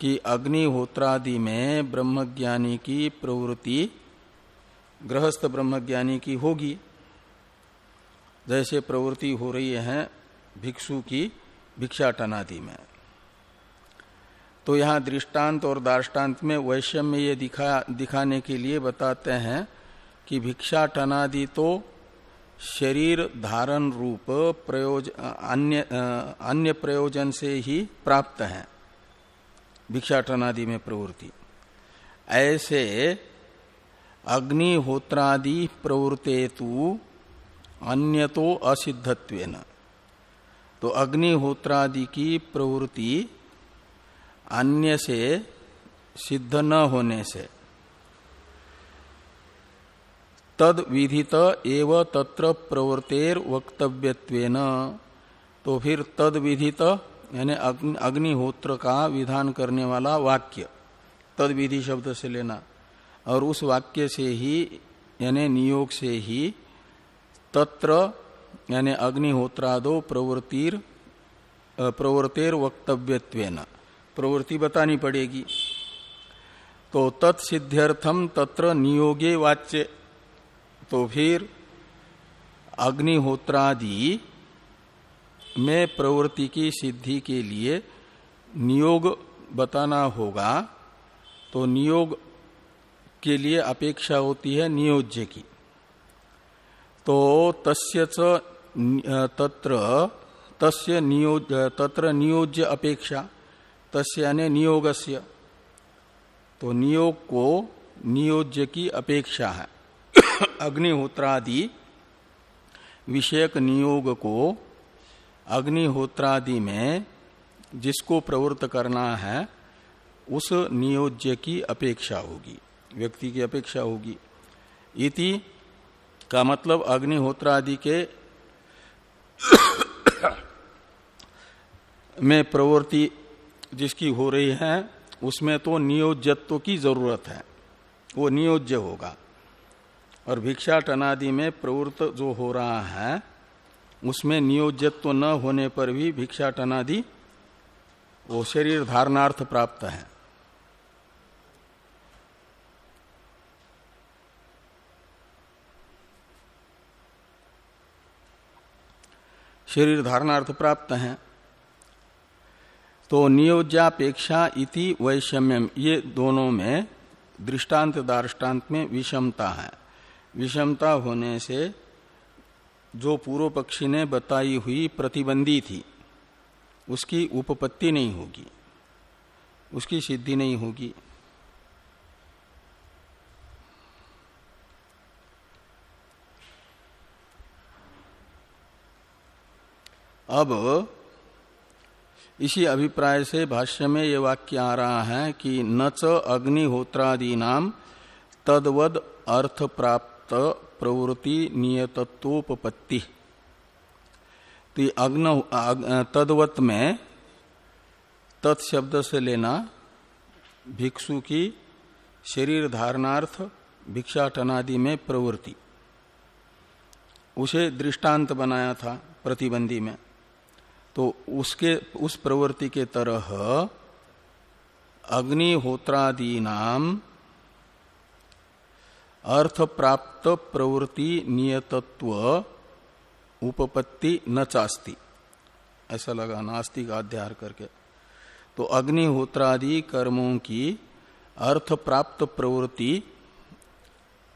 कि अग्निहोत्रादि में ब्रह्मज्ञानी की प्रवृत्ति, गृहस्थ ब्रह्मज्ञानी की होगी। जैसे प्रवृत्ति हो रही है भिक्षु की भिक्षाटनादि में। तो यहाँ दृष्टांत और दार्टान्त में वैषम्य ये दिखा, दिखाने के लिए बताते हैं कि भिक्षाटनादि तो शरीर धारण रूप प्रयोज, अन्य अन्य प्रयोजन से ही प्राप्त है भिक्षाटनादि में प्रवृत्ति। ऐसे अग्निहोत्रादि प्रवृत्ते तो अन्य तो असिद्धत्व तो अग्निहोत्रादि की प्रवृत्ति अन्य से सिद्ध न होने से। तद विधित एव तत्र प्रवृत्तेर वक्तव्यत्वेन तो फिर तद विधित, यानी अग्निहोत्र का विधान करने वाला वाक्य, तद विधि शब्द से लेना। और उस वाक्य से ही, यानी नियोग से ही तत्र, यानी अग्निहोत्रादो प्रवृत्तिर प्रवृत्तिर वक्तव्यत्वेन प्रवृत्ति बतानी पड़ेगी। तो तत्सिद्ध्यर्थम तत्र नियोगे वाच्य। तो फिर अग्निहोत्रादि में प्रवृत्ति की सिद्धि के लिए नियोग बताना होगा। तो नियोग के लिए अपेक्षा होती है नियोज्य की। तो तस्य तत्र तस्य नियोज तत्र नियोज्य अपेक्षा। तस्य यानी नियोगस्य। तो नियोग को नियोज्य की अपेक्षा है। अग्निहोत्रादि विषयक नियोग को अग्निहोत्रादि में जिसको प्रवृत्त करना है, उस नियोज्य की अपेक्षा होगी, व्यक्ति की अपेक्षा होगी। इति का मतलब अग्निहोत्रादि के में प्रवृत्ति जिसकी हो रही है, उसमें तो नियोजत्व की ज़रूरत है। वो नियोज्य होगा। और भिक्षा टनादि में प्रवृत्त जो हो रहा है, उसमें नियोजत्व न होने पर भी भिक्षा टनादि, वो शरीर धारणार्थ प्राप्त है। शरीर धारणार्थ प्राप्त है। तो नियोज्यापेक्षा इति वैषम्यम, ये दोनों में दृष्टांत दार्टान्त में विषमता है। विषमता होने से जो पूर्व पक्षी ने बताई हुई प्रतिबंधी थी, उसकी उपपत्ति नहीं होगी, उसकी सिद्धि नहीं होगी। अब इसी अभिप्राय से भाष्य में ये वाक्य आ रहा है कि न च अग्निहोत्रादि नाम तदवद अर्थ प्राप्त प्रवृत्ति नियतत्वोपत्ति तो अग्न तदवत में तत्शब्द से लेना, भिक्षु की शरीर धारणार्थ, भिक्षाटनादि में प्रवृत्ति। उसे दृष्टांत बनाया था प्रतिबंधी में। तो उसके, उस प्रवृत्ति के तरह अग्निहोत्रादि नाम अर्थ प्राप्त प्रवृत्ति नियतत्व उपपत्ति न चास्ती। ऐसा लगा, नास्तिक अध्यार करके। तो अग्निहोत्रादि कर्मों की अर्थ प्राप्त प्रवृत्ति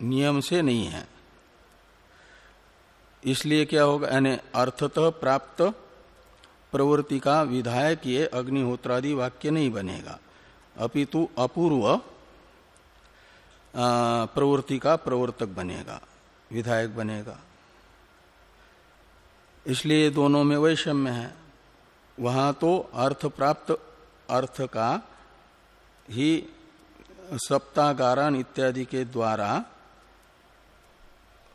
नियम से नहीं है। इसलिए क्या होगा? यानी अर्थतः प्राप्त प्रवृत्ति का विधायक ये अग्निहोत्रादि वाक्य नहीं बनेगा। अपितु अपूर्व प्रवृत्ति का प्रवर्तक बनेगा, विधायक बनेगा। इसलिए दोनों में वैषम्य है। वहाँ तो अर्थ प्राप्त अर्थ का ही सप्तागारण इत्यादि के द्वारा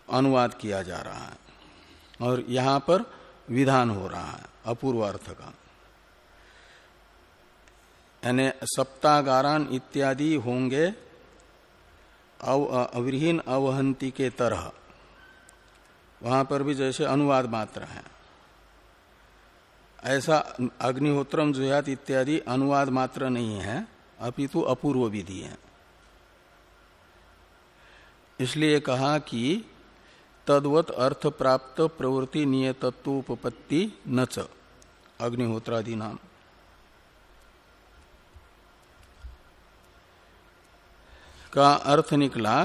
अनुवाद किया जा रहा है। और यहाँ पर विधान हो रहा है अपूर्व अर्थ का यानी सप्तागारान इत्यादि होंगे अव, अवहीन अवहंती के तरह। वहाँ पर भी जैसे अनुवाद मात्र है। ऐसा अग्निहोत्रम जुयात इत्यादि अनुवाद मात्र नहीं है अपितु अपूर्व विधि है। इसलिए कहा कि तद्वत अर्थ प्राप्त प्रवृत्ति नियतत्वोपत्ति च। अग्निहोत्रादि नाम का अर्थ निकला?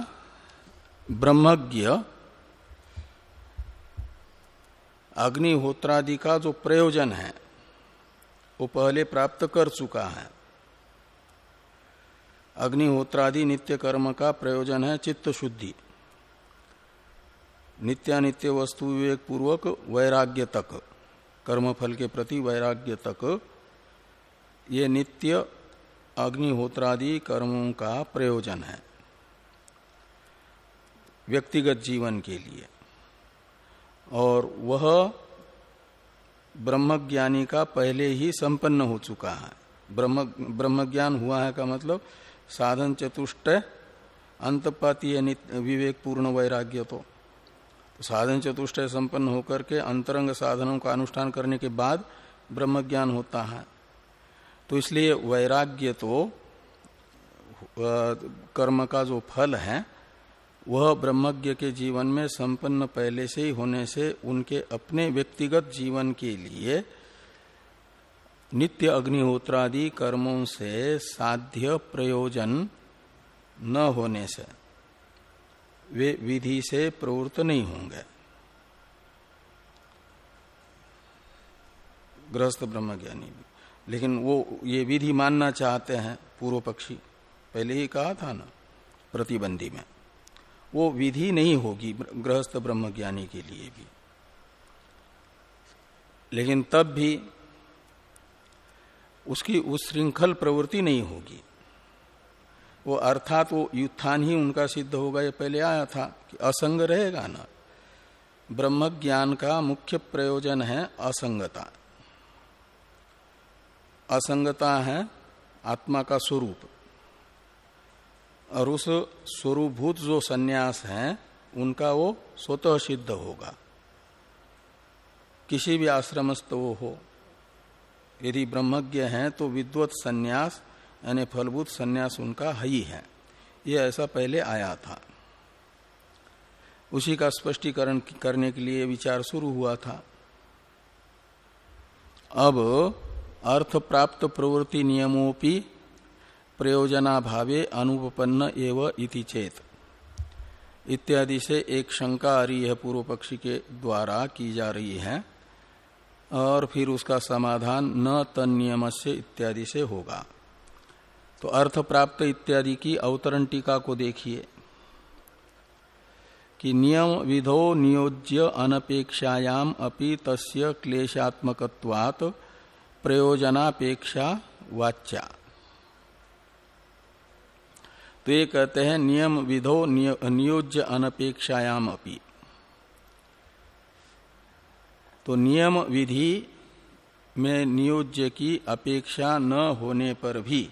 ब्रह्मज्ञ अग्निहोत्रादि का जो प्रयोजन है, वो पहले प्राप्त कर चुका है। अग्निहोत्रादि नित्य कर्म का प्रयोजन है चित्त शुद्धि। नित्यानित्य वस्तु विवेक पूर्वक वैराग्य तक, कर्मफल के प्रति वैराग्य तक, ये नित्य अग्निहोत्रादि कर्मों का प्रयोजन है। व्यक्तिगत जीवन के लिए। और वह ब्रह्मज्ञानी का पहले ही संपन्न हो चुका है। ब्रह्म, ब्रह्मज्ञान हुआ है का मतलब साधन चतुष्ट अंतपाती विवेक पूर्ण वैराग्य तो। साधन चतुष्टय संपन्न होकर के अंतरंग साधनों का अनुष्ठान करने के बाद ब्रह्म ज्ञान होता है। तो इसलिए वैराग्य तो कर्म का जो फल है, वह ब्रह्मज्ञ के जीवन में संपन्न पहले से ही होने से उनके अपने व्यक्तिगत जीवन के लिए नित्य अग्निहोत्रादि कर्मों से साध्य प्रयोजन न होने से। वे विधि से प्रवृत्त नहीं होंगे। गृहस्थ ब्रह्मज्ञानी भी। लेकिन वो ये विधि मानना चाहते हैं, पूर्व पक्षी, पहले ही कहा था ना, प्रतिबंधी में। वो विधि नहीं होगी गृहस्थ ब्रह्मज्ञानी के लिए भी। लेकिन तब भी उसकी उस श्रृंखल प्रवृत्ति नहीं होगी। वो अर्थात वो युत्थान ही उनका सिद्ध होगा, ये पहले आया था कि असंग रहेगा ना। ब्रह्म ज्ञान का मुख्य प्रयोजन है असंगता। असंगता है आत्मा का स्वरूप। और उस स्वरूभूत जो सन्यास है, उनका वो स्वतः सिद्ध होगा। किसी भी आश्रमस्थ वो हो। यदि ब्रह्मज्ञ है तो विद्वत सन्यास यानी फलभूत संन्यास उनका ही है ये ऐसा पहले आया था। उसी का स्पष्टीकरण करने के लिए विचार शुरू हुआ था। अब अर्थ प्राप्त प्रवृत्ति नियमोपि प्रयोजना भावे अनुपन्न एव इति चेत। इत्यादि से एक शंका आ रही है पूर्व पक्षी के द्वारा की जा रही है और फिर उसका समाधान न तनियम से इत्यादि से होगा। तो अर्थ प्राप्त इत्यादि की अवतरण टीका को देखिए कि नियम विधो नियोज्य अनपेक्षायाम अपि तस्य क्लेशात्मकत्वात् प्रयोजनापेक्षा वाच्या। तो ये कहते हैं नियम विधो नियोज्य अनपेक्षायाम अपि। तो नियम विधि में नियोज्य की अपेक्षा न होने पर भी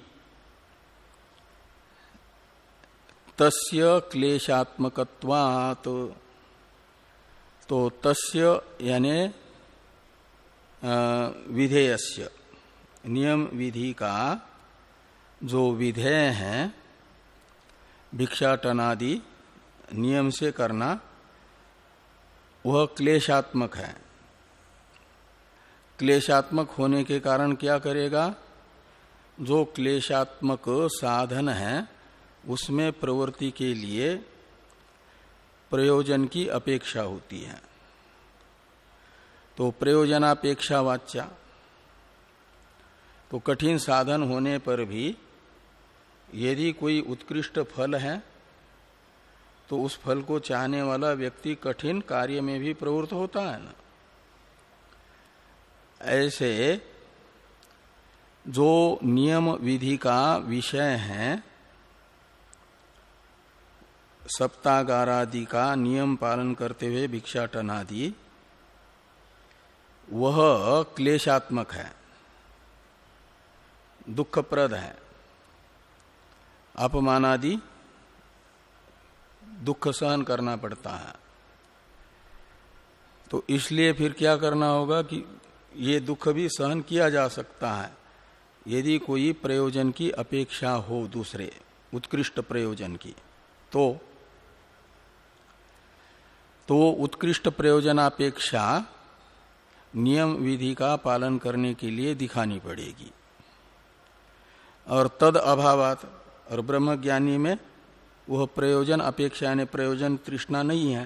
तस्य क्लेशात्मकत्वात्। तो तस्य यानी विधेयस्य, नियम विधि का जो विधेय है, भिक्षाटनादि नियम से करना, वह क्लेशात्मक है। क्लेशात्मक होने के कारण क्या करेगा? जो क्लेशात्मक साधन है उसमें प्रवृत्ति के लिए प्रयोजन की अपेक्षा होती है। तो प्रयोजनापेक्षा वाच्या। तो कठिन साधन होने पर भी यदि कोई उत्कृष्ट फल है तो उस फल को चाहने वाला व्यक्ति कठिन कार्य में भी प्रवृत्त होता है ना। ऐसे जो नियम विधि का विषय है सप्तागारादि का नियम पालन करते हुए भिक्षाटन आदि, वह क्लेशात्मक है, दुखप्रद है, अपमानादि दुख सहन करना पड़ता है। तो इसलिए फिर क्या करना होगा कि ये दुख भी सहन किया जा सकता है, यदि कोई प्रयोजन की अपेक्षा हो दूसरे, उत्कृष्ट प्रयोजन की तो तो उत्कृष्ट प्रयोजनापेक्षा नियम विधि का पालन करने के लिए दिखानी पड़ेगी। और तद अभावात, और ब्रह्म ज्ञानी में वह प्रयोजन अपेक्षा, यानी प्रयोजन तृष्णा नहीं है।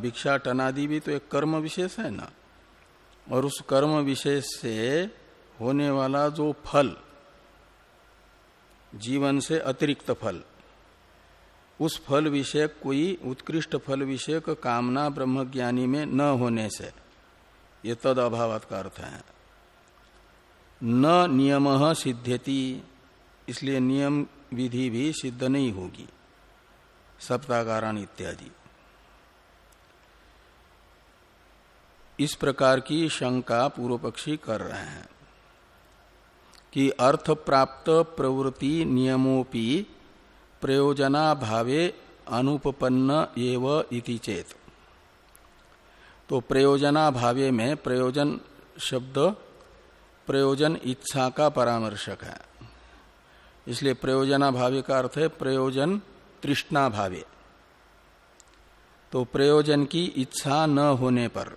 भिक्षा, टनादि भी तो एक कर्म विशेष है ना। और उस कर्म विशेष से होने वाला जो फल जीवन से अतिरिक्त फल। उस फल विषयक कोई उत्कृष्ट फल विषयक कामना ब्रह्मज्ञानी में न होने से, ये तद अभाव का अर्थ है। न नियम सिद्ध्यति, इसलिए नियम विधि भी सिद्ध नहीं होगी। सप्ताकारण इत्यादि। इस प्रकार की शंका पूर्व पक्षी कर रहे हैं। कि अर्थ प्राप्त प्रवृत्ति नियमोपि प्रयोजना भावे अनुपन्न एव इति चेत। तो प्रयोजना भावे में प्रयोजन शब्द, प्रयोजन इच्छा का परामर्शक है। इसलिए प्रयोजना भावे का अर्थ है प्रयोजन तृष्णा भावे तो प्रयोजन की इच्छा न होने पर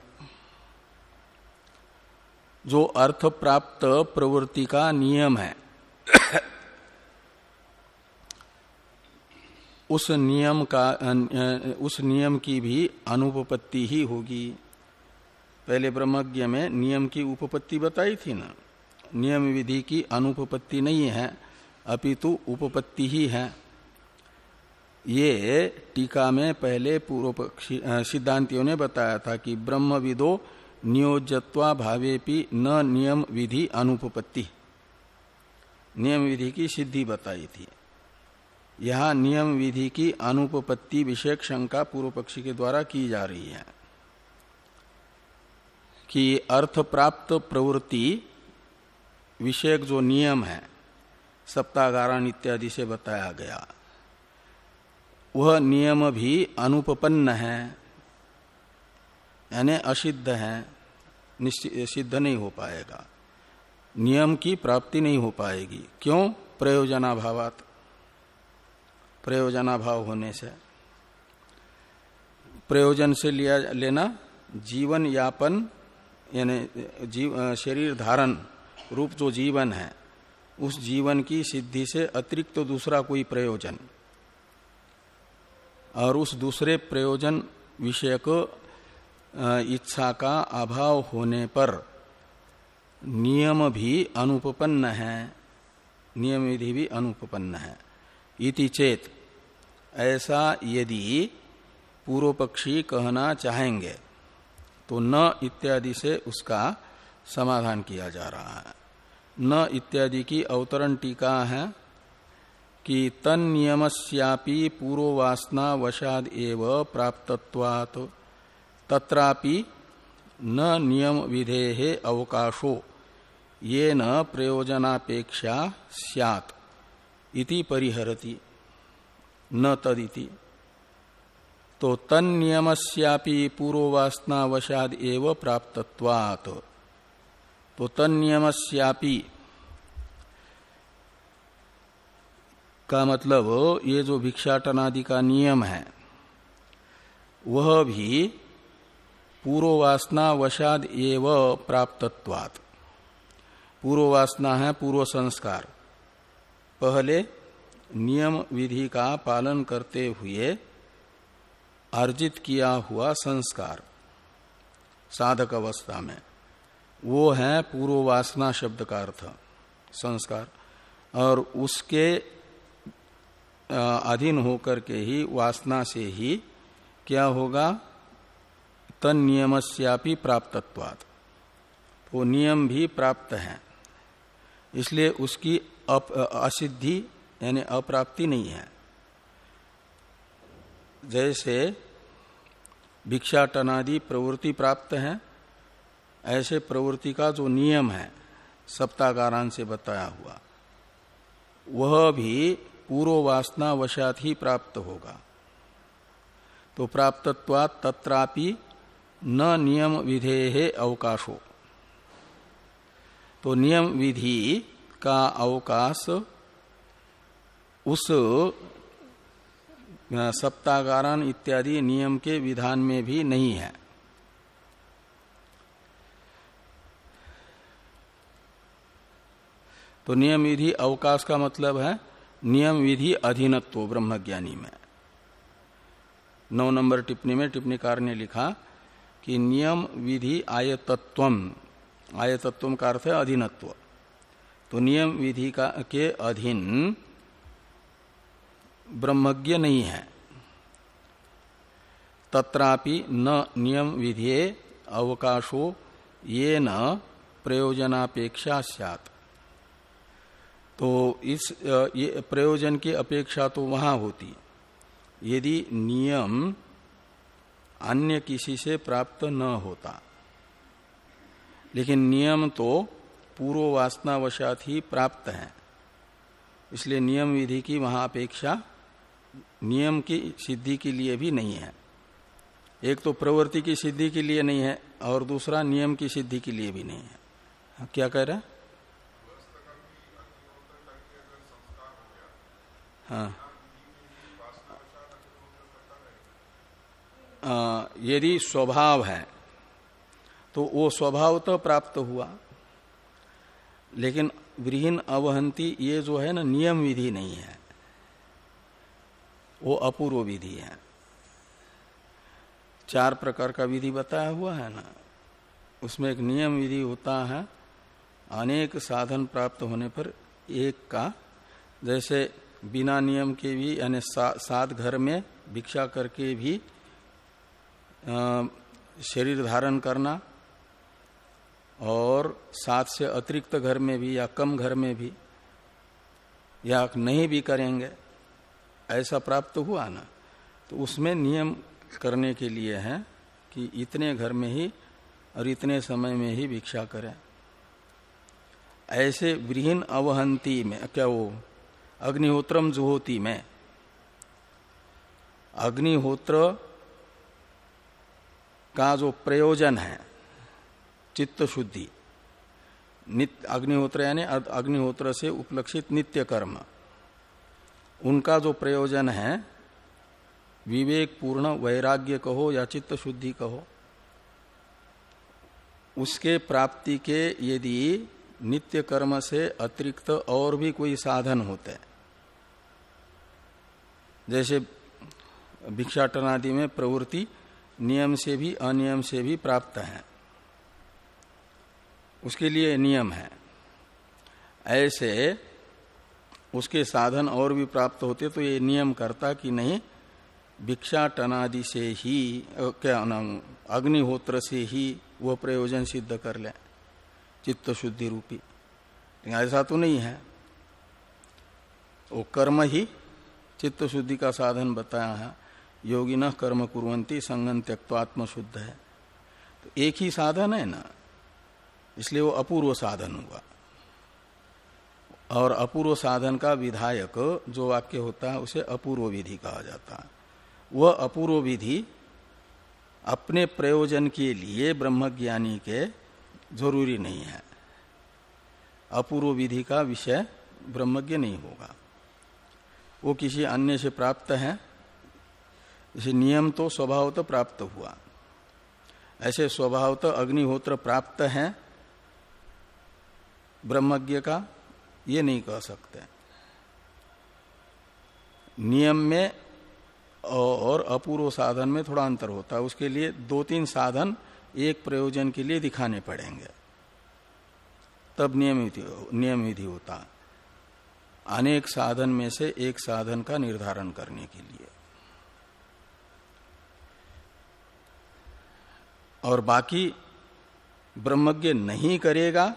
जो अर्थ प्राप्त प्रवृत्ति का नियम है। उस नियम का, उस नियम की भी अनुपपत्ति ही होगी। पहले ब्रह्मज्ञ में नियम की उपपत्ति बताई थी ना। नियम विधि की अनुपपत्ति नहीं है, अपितु उपपत्ति ही है। ये टीका में पहले पूर्व सिद्धांतियों ने बताया था कि ब्रह्मविदो विदो नियोजत्वा भावेपि न नियम विधि अनुपपत्ति। नियम विधि की सिद्धि बताई थी। यह नियम विधि की अनुपपत्ति विषयक शंका पूर्व पक्षी के द्वारा की जा रही है कि अर्थ प्राप्त प्रवृत्ति विषयक जो नियम है सप्तागारण इत्यादि से बताया गया, वह नियम भी अनुपपन्न है, यानी असिद्ध है। सिद्ध नहीं हो पाएगा। नियम की प्राप्ति नहीं हो पाएगी। क्यों? प्रयोजनाभावात। प्रयोजनाभाव होने से। प्रयोजन से लिया लेना जीवन यापन, यानी जीव शरीर धारण, रूप जो जीवन है, उस जीवन की सिद्धि से अतिरिक्त तो दूसरा कोई प्रयोजन। और उस दूसरे प्रयोजन विषय को इच्छा का अभाव होने पर नियम भी अनुपपन्न है। नियम विधि भी अनुपपन्न है। इति चेत। ऐसा यदि पूर्व पक्षी कहना चाहेंगे तो न इत्यादि से उसका समाधान किया जा रहा है। न इत्यादि की अवतरण टीका है कि तन नियमस्यापि पूर्ववासना वशाद एव प्राप्तत्वात्। तत्रापि न नियम विधे अवकाशो। ये न प्रयोजनापेक्षा सैत इति परिहरति। न तदिति। तो तन नियमस्यापि पूर्ववासना वशाद एव प्राप्तत्वात्। तो तन नियमस्यापि का मतलब ये जो भिक्षाटनादि का नियम है, वह भी पूर्ववासना वशाद एव प्राप्तत्वात्। पूर्ववासना है पूर्व संस्कार पहले नियम विधि का पालन करते हुए अर्जित किया हुआ संस्कार। साधक अवस्था में। वो है पूर्ववासना शब्द का अर्थ, संस्कार। और उसके अधीन होकर के ही वासना से ही क्या होगा? तन नियमस्यापि प्राप्तत्वात्। वो नियम भी प्राप्त है। इसलिए उसकी असिद्धि, यानी अप्राप्ति नहीं है। जैसे भिक्षाटनादि प्रवृत्ति प्राप्त है, ऐसे प्रवृत्ति का जो नियम है, सप्तागारान से बताया हुआ, वह भी पूर्व वासना वशात ही प्राप्त होगा। तो प्राप्तत्वा तत्रापि न नियम विधेय अवकाशो। तो नियम विधि का अवकाश उस सप्तागारण इत्यादि नियम के विधान में भी नहीं है। तो नियम विधि अवकाश का मतलब है नियम विधि अधीनत्व ब्रह्मज्ञानी में। नौ नंबर टिप्पणी में टिप्पणीकार ने लिखा कि नियम, विधि आयतत्व आयतत्व का अर्थ है अधीनत्व। तो नियम, विधि का, के अधीन ब्रह्मज्ञ नहीं है। तत्रापि न नियम, विधि, अवकाशो ये न प्रयोजनापेक्षा सैत तो इस, ये प्रयोजन की अपेक्षा तो वहाँ होती। यदि नियम अन्य किसी से प्राप्त न होता। लेकिन नियम तो पूर्व वासनावशात ही प्राप्त है। इसलिए नियम विधि की वहाँ अपेक्षा नियम की सिद्धि के लिए भी नहीं है। एक तो प्रवृत्ति की सिद्धि के लिए नहीं है और दूसरा नियम की सिद्धि के लिए भी नहीं है। हाँ, क्या कह रहे हाँ। यदि स्वभाव है तो वो स्वभाव तो प्राप्त हुआ। लेकिन विहीन अवहंती ये जो है ना, नियम विधि नहीं है। वो अपूर्व विधि है। चार प्रकार का विधि बताया हुआ है ना, उसमें एक नियम विधि होता है, अनेक साधन प्राप्त होने पर एक का, जैसे बिना नियम के भी, यानी सात घर में भिक्षा करके भी शरीर धारण करना और साथ से अतिरिक्त घर में भी या कम घर में भी या नहीं भी करेंगे, ऐसा प्राप्त हुआ ना? तो उसमें नियम करने के लिए है कि इतने घर में ही और इतने समय में ही भिक्षा करें। ऐसे विहीन अवहंती में, क्या वो? अग्निहोत्रम जुहोती में। अग्निहोत्र का जो प्रयोजन है, चित्त शुद्धि, नित्य अग्निहोत्र यानी अग्निहोत्र से उपलक्षित नित्य कर्म, उनका जो प्रयोजन है विवेक पूर्ण वैराग्य कहो या चित्त शुद्धि कहो, उसके प्राप्ति के यदि नित्य कर्म से अतिरिक्त और भी कोई साधन होते जैसे भिक्षाटन आदि में प्रवृत्ति नियम से भी, अनियम से भी प्राप्त है। उसके लिए नियम है। ऐसे उसके साधन और भी प्राप्त होते तो ये नियम करता कि नहीं, भिक्षा टनादि से ही क्या नाम, अग्निहोत्र से ही वह प्रयोजन सिद्ध कर ले, चित्त शुद्धि रूपी। ऐसा तो नहीं है। वो कर्म ही चित्त शुद्धि का साधन बताया है। योगी न कर्म कुरंती संगन त्यक्वात्म शुद्ध है। तो एक ही साधन है ना? इसलिए वो अपूर्व साधन हुआ। और अपूर्व साधन का विधायक जो वाक्य होता है, उसे अपूर्व विधि कहा जाता है। वह अपूर्व विधि अपने प्रयोजन के लिए ब्रह्मज्ञानी के ज़रूरी नहीं है। अपूर्व विधि का विषय ब्रह्मज्ञ नहीं होगा। वो किसी अन्य से प्राप्त है इसे नियम तो स्वभाव तो प्राप्त हुआ। ऐसे स्वभाव तो अग्निहोत्र प्राप्त है, ब्रह्मज्ञ का ये नहीं कह सकते। नियम में और अपूर्व साधन में थोड़ा अंतर होता है। उसके लिए दो तीन साधन एक प्रयोजन के लिए दिखाने पड़ेंगे। तब नियम नियम विधि होता। अनेक साधन में से एक साधन का निर्धारण करने के लिए। और बाकी ब्रह्मज्ञ नहीं करेगा,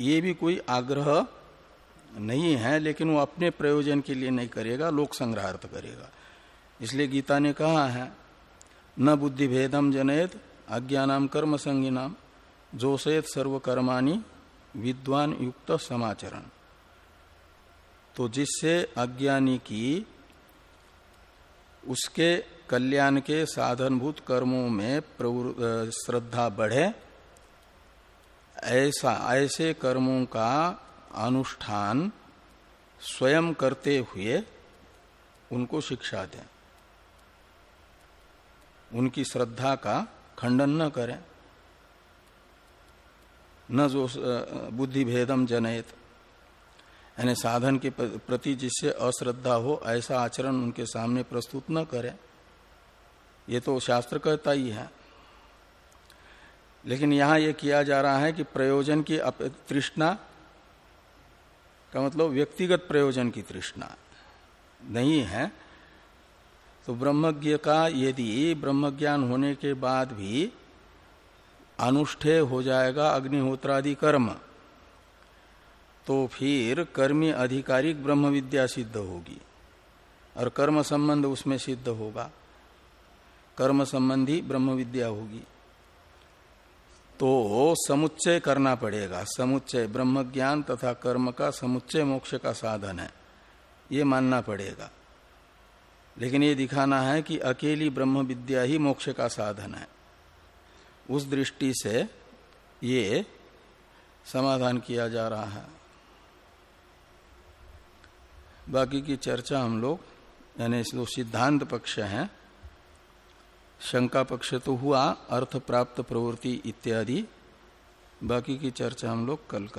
ये भी कोई आग्रह नहीं है, लेकिन वो अपने प्रयोजन के लिए नहीं करेगा, लोक संग्रहार्थ करेगा। इसलिए गीता ने कहा है, न बुद्धि भेदम जनयत, अज्ञानाम कर्म संज्ञानाम जोशेत सर्वकर्माणी विद्वान युक्त समाचरण। तो जिससे अज्ञानी की, उसके कल्याण के साधनभूत कर्मों में श्रद्धा बढ़े, ऐसा, ऐसे कर्मों का अनुष्ठान स्वयं करते हुए उनको शिक्षा दें। उनकी श्रद्धा का खंडन न करें। न जो बुद्धि भेदम जनयत। यानी साधन के प्रति जिससे अश्रद्धा हो, ऐसा आचरण उनके सामने प्रस्तुत न करें। ये तो शास्त्र कहता ही है। लेकिन यहाँ यह किया जा रहा है कि प्रयोजन की तृष्णा का मतलब व्यक्तिगत प्रयोजन की तृष्णा नहीं है। तो ब्रह्मज्ञ का यदि ब्रह्मज्ञान होने के बाद भी अनुष्ठेय हो जाएगा अग्निहोत्रादि कर्म तो फिर कर्मी आधिकारिक ब्रह्म विद्या सिद्ध होगी और कर्म संबंध उसमें सिद्ध होगा। कर्म संबंधी ब्रह्म विद्या होगी। तो समुच्चय करना पड़ेगा। समुच्चय ब्रह्म ज्ञान तथा कर्म का समुच्चय मोक्ष का साधन है। ये मानना पड़ेगा। लेकिन ये दिखाना है कि अकेली ब्रह्म विद्या ही मोक्ष का साधन है। उस दृष्टि से ये समाधान किया जा रहा है। बाकी की चर्चा हम लोग, यानी जो सिद्धांत पक्ष है शंका पक्ष तो हुआ अर्थ प्राप्त प्रवृत्ति इत्यादि। बाकी की चर्चा हम लोग कल कर